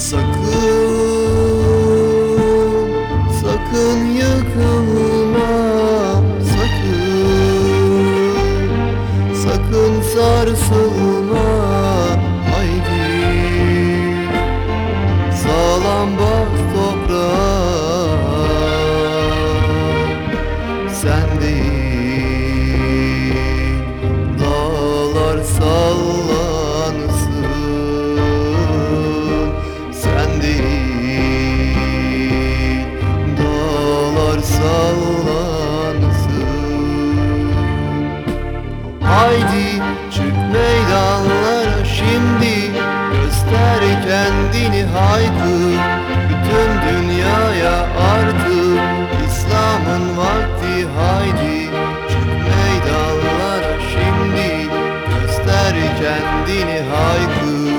Sakın, sakın yıkılma Sakın, sakın sarsılma Haydi çık meydanlara şimdi. Göster kendini haykır Bütün dünyaya artık İslam'ın vakti haydi Çık meydanlara şimdi. Göster kendini haykır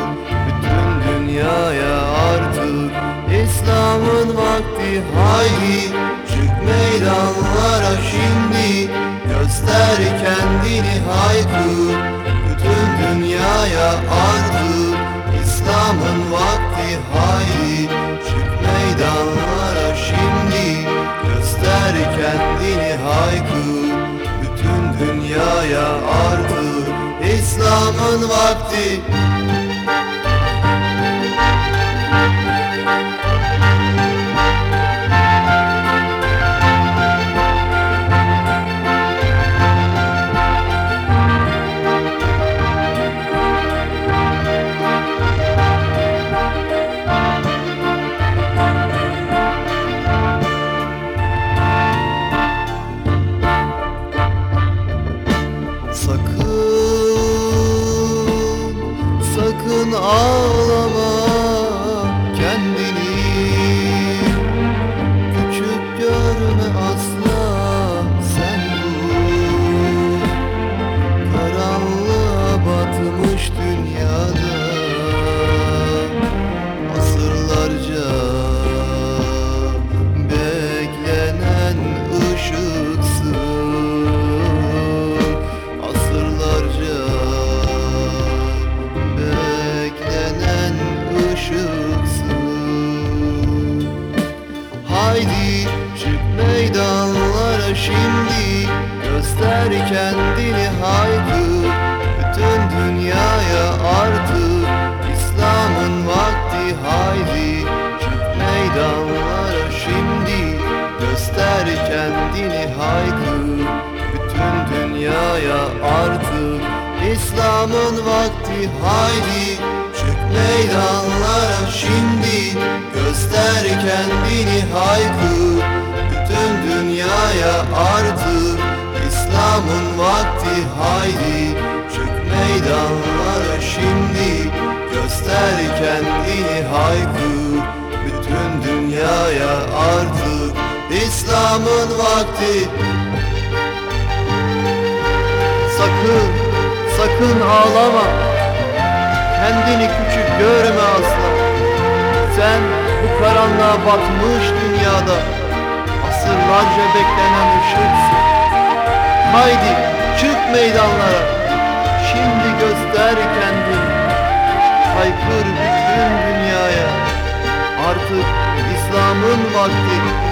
Bütün dünyaya artık İslam'ın vakti haydi Çık meydanlara Göster kendini haykır Bütün dünyaya artık İslam'ın vakti haydi Çık meydanlara şimdi. Göster kendini haykır Bütün dünyaya artık İslam'ın vakti Sakın, ağlama Göster kendini haykır Bütün dünyaya artık İslam'ın vakti haydi. Çık meydanlara şimdi Göster kendini haykır Bütün dünyaya artık İslam'ın vakti haydi. Çık meydanlara şimdi Göster kendini haykır Bütün dünyaya artık İslam'ın vakti haydi. Çık meydanlara şimdi. Göster kendini haykır Bütün dünyaya artık İslam'ın vakti. Sakın, sakın ağlama. Kendini küçük görme asla. Sen bu karanlığa batmış dünyada Asırlarca beklenen ışıksın Haydi çık meydanlara. Şimdi göster kendini. Haykır bütün dünyaya. Artık İslam'ın vakti